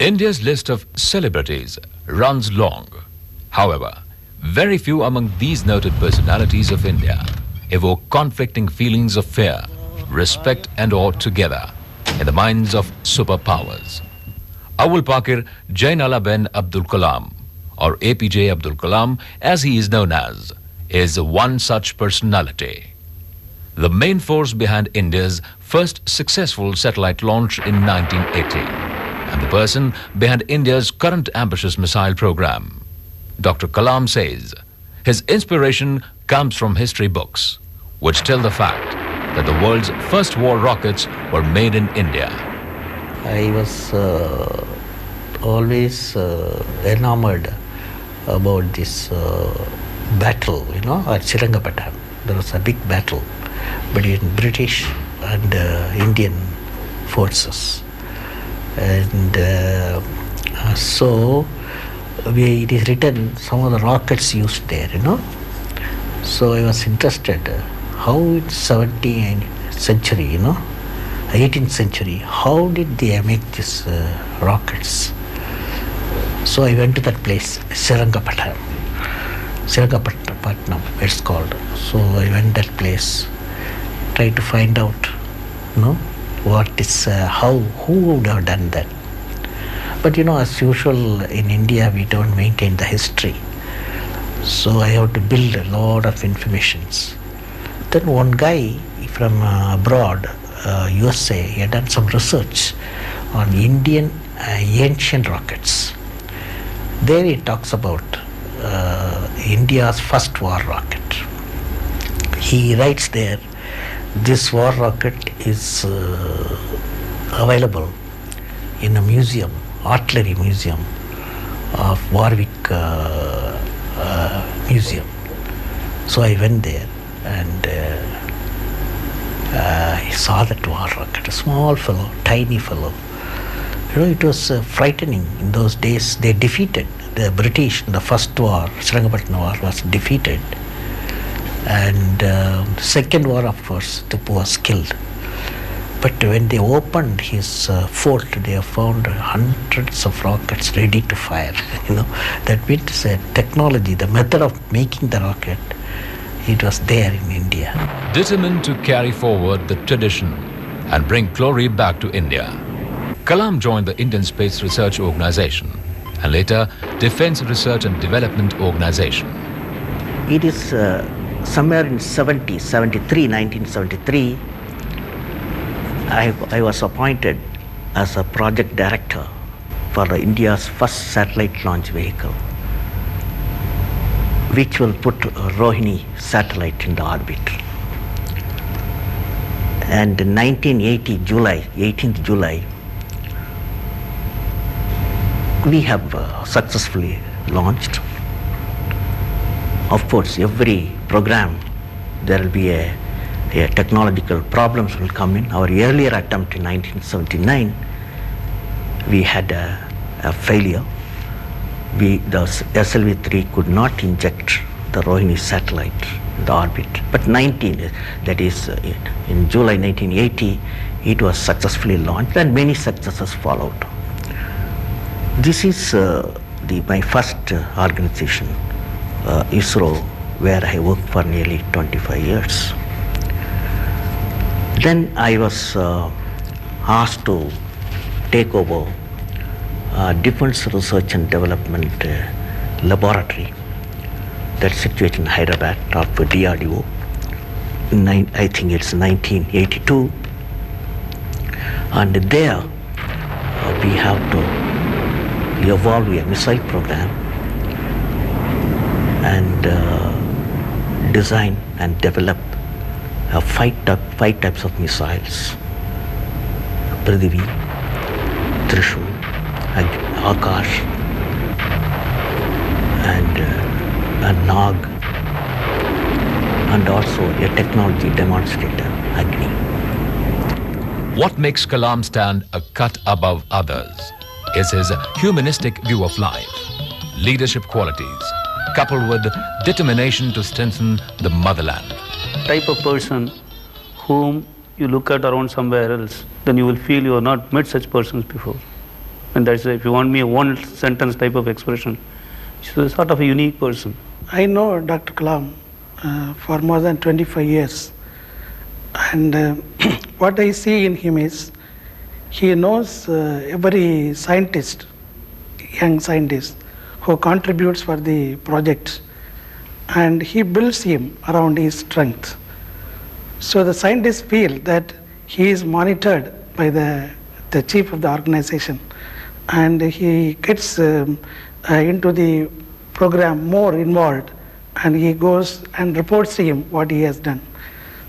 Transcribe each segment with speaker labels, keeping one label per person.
Speaker 1: India's list of celebrities runs long. However, very few among these noted personalities of India evoke conflicting feelings of fear, respect, and awe together in the minds of superpowers. Awul Pakir Jainala Ben Abdul Kalam, or APJ Abdul Kalam as he is known as, is one such personality. The main force behind India's first successful satellite launch in 1980, and the person behind India's current ambitious missile program. Dr. Kalam says his inspiration comes from history books, which tell the fact that the world's first war rockets were made in India.
Speaker 2: I was uh, always uh, enamored about this uh, battle, you know, at Srirangapattam. There was a big battle between British and uh, Indian forces. And uh, uh, so we, it is written some of the rockets used there, you know. So I was interested how in 17th century, you know, 18th century, how did they make these uh, rockets? So I went to that place, Srirangapattam. Srirangapattam, it's called. So I went that place, tried to find out, you know, what is, uh, how, who would have done that. But you know, as usual in India, we don't maintain the history. So I have to build a lot of informations. Then one guy from uh, abroad, uh, USA, he had done some research on Indian uh, ancient rockets. There he talks about uh, India's first war rocket. He writes there, this war rocket is uh, available in a museum, artillery museum of Woolwich uh, uh, Museum. So I went there and uh, I saw that war rocket, a small fellow, tiny fellow. You know, it was uh, frightening in those days. They defeated the British in the first war, Srirangapattam war was defeated. And uh, second war, of course, Tipu was killed. But when they opened his uh, fort, they found hundreds of rockets ready to fire. You know, that means uh, technology, the method of making the rocket, it was there in India.
Speaker 1: Determined to carry forward the tradition and bring glory back to India, Kalam joined the Indian Space Research Organization and later Defense Research and Development Organization.
Speaker 2: It is uh, somewhere in 70, 73, 1973, I, I was appointed as a project director for India's first satellite launch vehicle, which will put Rohini satellite in the orbit. And in 1980, July, 18th July, we have uh, successfully launched. Of course, every program there will be a, a technological problems will come in. Our earlier attempt in 1979, we had a, a failure. We, the SLV-3 could not inject the Rohini satellite in the orbit. But 19, that is in July 1980, it was successfully launched and many successes followed. This is uh, the, my first uh, organization, uh, ISRO, where I worked for nearly 25 years. Then I was uh, asked to take over uh, Defense Research and Development uh, Laboratory that's situated in Hyderabad of DRDO. Nine, I think it's 1982. And there uh, we have to evolve a missile program and uh, design and develop uh, five, five types of missiles. Prithvi, Trishul, Akash, and, uh, and Nag, and also a technology demonstrator, Agni.
Speaker 1: What makes Kalam stand a cut above others is his humanistic view of life, leadership qualities, coupled with determination to strengthen the motherland.
Speaker 3: type of person whom you look at around somewhere else, then you will feel you have not met such persons before. And that's if you want me a one sentence type of expression, she's a sort of a unique person.
Speaker 4: I know Dr. Kalam uh, for more than 25 years. And uh, what I see in him is he knows uh, every scientist, young scientist, who contributes for the project, and he builds him around his strength. So the scientists feel that he is monitored by the, the chief of the organization, and he gets um, uh, into the program more involved, and he goes and reports to him what he has done.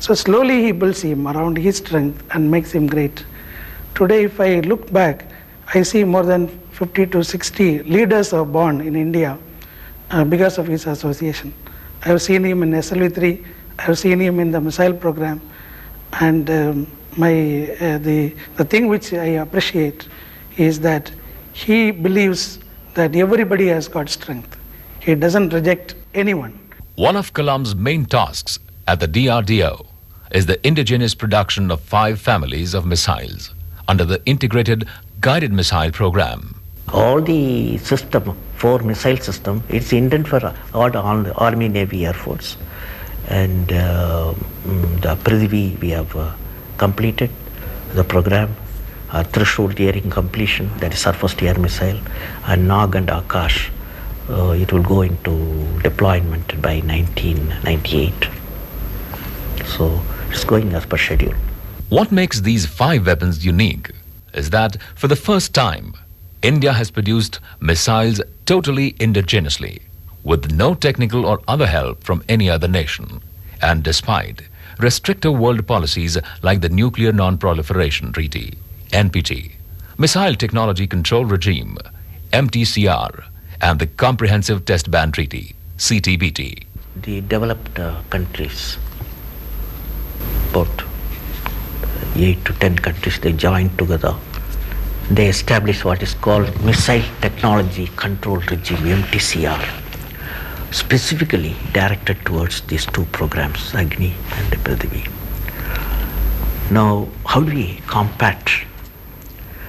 Speaker 4: So slowly he builds him around his strength and makes him great. Today, if I look back, I see more than 50 to 60 leaders are born in India uh, because of his association. I have seen him in SLV3, I have seen him in the missile program, and um, my uh, the the thing which I appreciate is that he believes that everybody has got strength. He doesn't reject anyone.
Speaker 1: One of Kalam's main tasks at the DRDO is the indigenous production of five families of missiles under the Integrated Guided Missile Program.
Speaker 2: all the system, four missile system, it's intended for all, the Army, Navy, Air Force. And uh, mm, the Prithvi we have uh, completed the program, uh, Trishul nearing completion, that is surface to air missile, and Nag and Akash, uh, it will go into deployment by 1998. So it's going as per schedule.
Speaker 1: What makes these five weapons unique is that for the first time, India has produced missiles totally indigenously, with no technical or other help from any other nation, and despite restrictive world policies like the Nuclear Non-Proliferation Treaty, NPT, Missile Technology Control Regime, MTCR, and the Comprehensive Test Ban Treaty, CTBT.
Speaker 2: the developed uh, countries, about eight to ten countries, they joined together. They established what is called Missile Technology Control Regime (MTCR), specifically directed towards these two programs, Agni and Prithvi. Now, how do we combat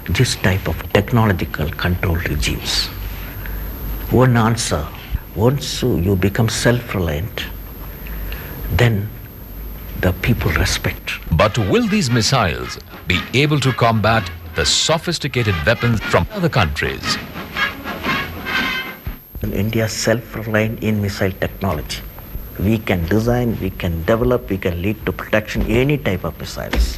Speaker 2: this type of technological control regimes? One answer once you become self reliant, then the people respect.
Speaker 1: But will these missiles be able to combat the sophisticated weapons from other countries?
Speaker 2: India is self reliant in missile technology. We can design, we can develop, we can lead to protection any type of missiles.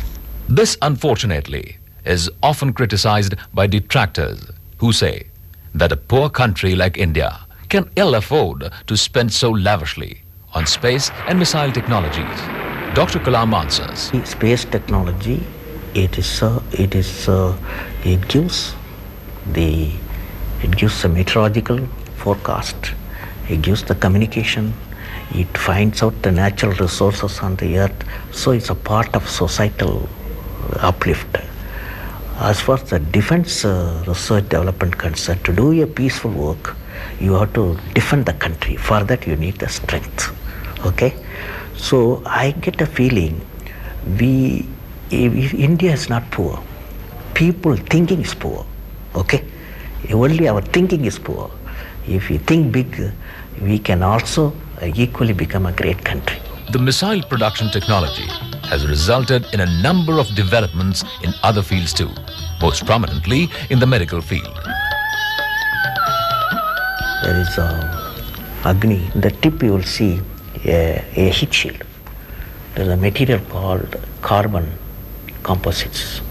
Speaker 1: This, unfortunately, is often criticized by detractors who say that a poor country like India can ill afford to spend so lavishly on space and missile technologies. Dr. Kalam answers.
Speaker 2: Space technology, it is uh, it is uh, it gives the it gives a meteorological forecast. It gives the communication. It finds out the natural resources on the earth. So it's a part of societal uplift. As far as the defense uh, research development concerned, to do a peaceful work, you have to defend the country. For that, you need the strength. Okay, so I get a feeling we India is not poor. People thinking is poor. Okay, only our thinking is poor. If we think big, we can also equally become a great country.
Speaker 1: The missile production technology has resulted in a number of developments in other fields too, most prominently in the medical field.
Speaker 2: There is uh, Agni. The tip you will see a, a heat shield. There is a material called carbon composites.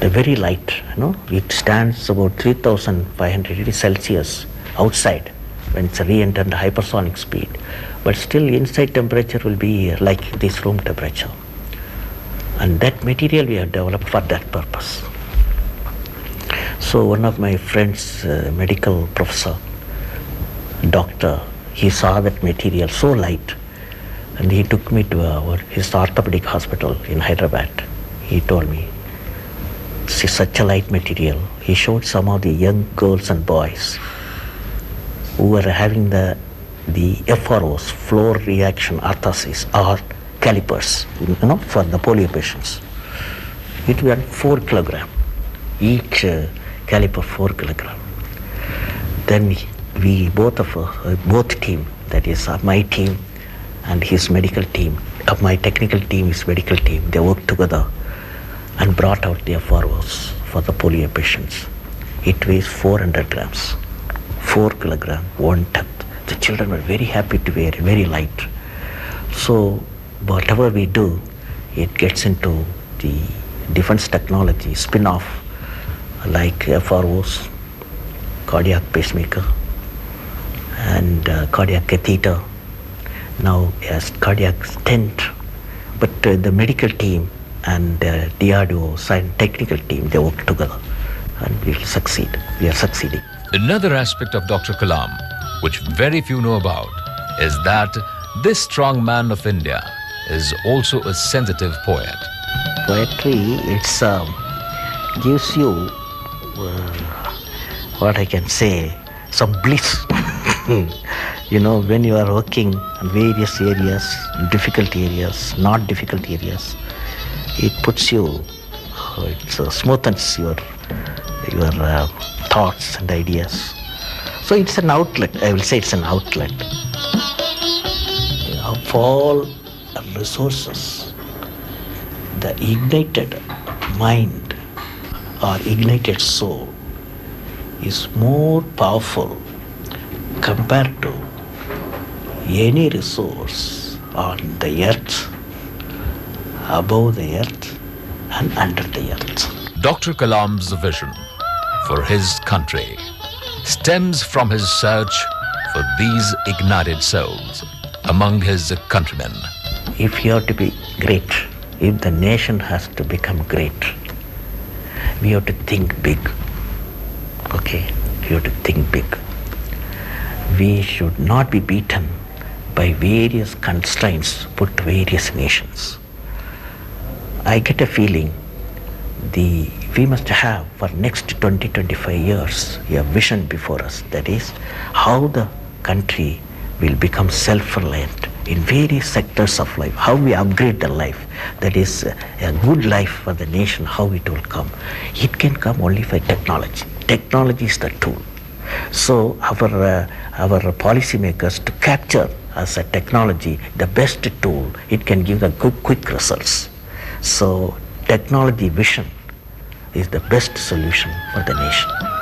Speaker 2: They're very light. You know, it stands about 3,500 degrees Celsius outside when it's re-entered hypersonic speed, but still inside temperature will be like this room temperature. And that material we have developed for that purpose. So one of my friends, uh, medical professor, doctor, he saw that material so light and he took me to our, his orthopedic hospital in Hyderabad. He told me, see such a light material. He showed some of the young girls and boys who were having the, the FROs, floor reaction orthosis or calipers, you know, for the polio patients. It was four kilogram. Each, uh, caliper 4 kilogram. Then we both of us, uh, both team, that is uh, my team and his medical team, uh, my technical team, his medical team, they worked together and brought out their FROs for the polio patients. It weighs 400 grams, 4 kilogram, one tenth. The children were very happy to wear, very light. So whatever we do, it gets into the defense technology spin-off like FROs, cardiac pacemaker, and uh, cardiac catheter. Now yes, cardiac stent. But uh, the medical team and uh, DRDO science technical team, they work together and we'll succeed. We are succeeding.
Speaker 1: Another aspect of Dr. Kalam, which very few know about, is that this strong man of India is also a sensitive poet.
Speaker 2: Poetry, it's um, gives you uh, what I can say, some bliss. You know, when you are working in various areas, difficult areas, not difficult areas, it puts you, it uh, smoothens your your uh, thoughts and ideas. So it's an outlet. I will say it's an outlet of all resources. The ignited mind or ignited soul is more powerful compared to any resource on the earth, above the earth, and under the earth.
Speaker 1: Dr. Kalam's vision for his country stems from his search for these ignited souls among his countrymen.
Speaker 2: If you have to be great, if the nation has to become great, we have to think big. Okay? You have to think big. We should not be beaten by various constraints put to various nations. I get a feeling the we must have for next 20 25 years a vision before us. That is how the country will become self-reliant in various sectors of life. How we upgrade the life. That is a good life for the nation how it will come. It can come only by technology. Technology is the tool. So our uh, our policymakers to capture as a technology the best tool it can give the quick, quick results. So technology vision is the best solution for the nation